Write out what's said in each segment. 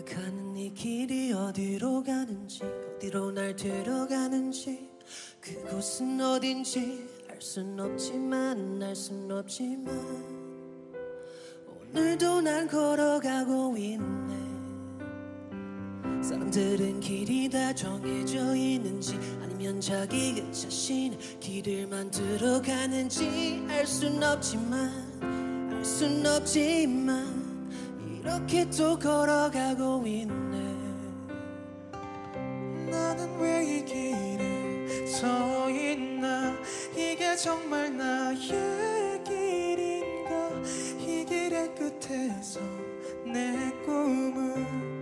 내가 가는 이 길이 어디로 가는지 어디로 날 데려가는지 그곳은 어딘지 알 순 없지만 알 순 없지만 오늘도 난 걸어가고 있네. 사람들은 길이 다 정해져 있는지 아니면 자기 그 자신 길을 만들어 가는지 알 순 없지만 알 순 없지만 이렇게 또 걸어가고 있네. 나는 왜 이 길에 서 있나? 이게 정말 나의 길인가? 이 길의 끝에서 내 꿈은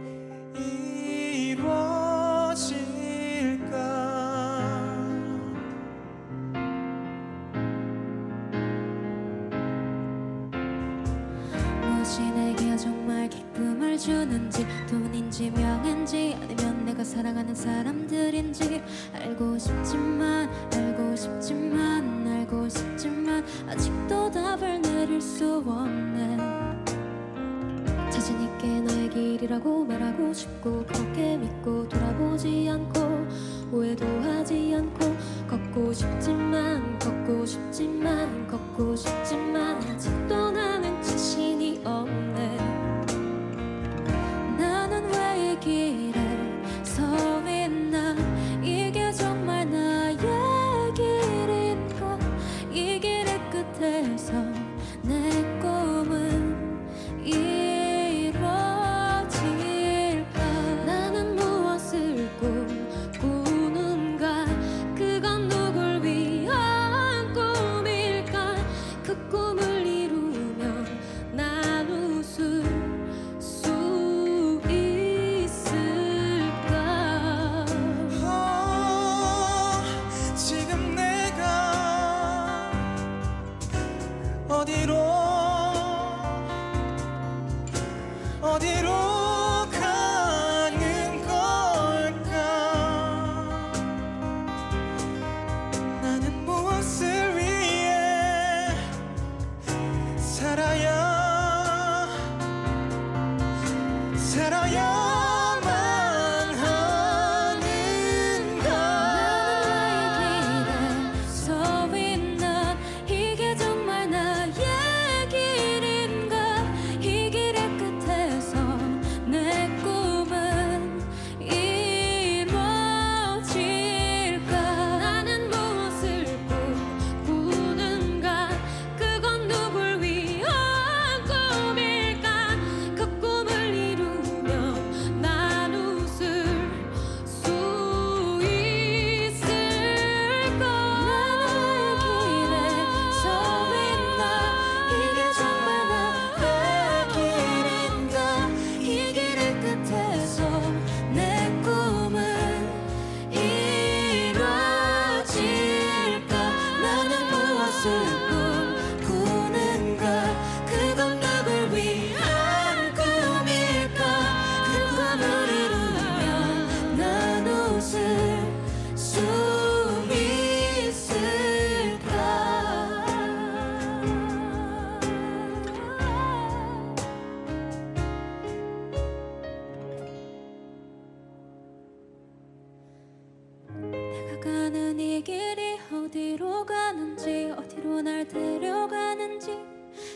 정말 기쁨을 주는지 돈인지 명인지 아니면 내가 사랑하는 사람들인지. 알고 싶지만 알고 싶지만 알고 싶지만 아직도 답을 내릴 수 없네. 자신 있게 나의 길이라고 말하고 싶고 그렇게 믿고 돌아보지 않고 후회도 하지 않고 걷고 싶지만 걷고 싶지만 걷고 싶지만 살아 가 가는 이 길이 어디로 가는지 어디로 날 데려가는지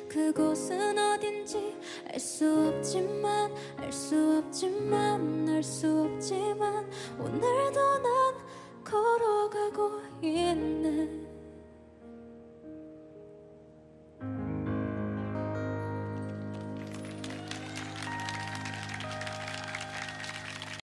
그곳은 어딘지 알 수 없지만 알 수 없지만 알 수 없지만 오늘도 난 걸어가고 있네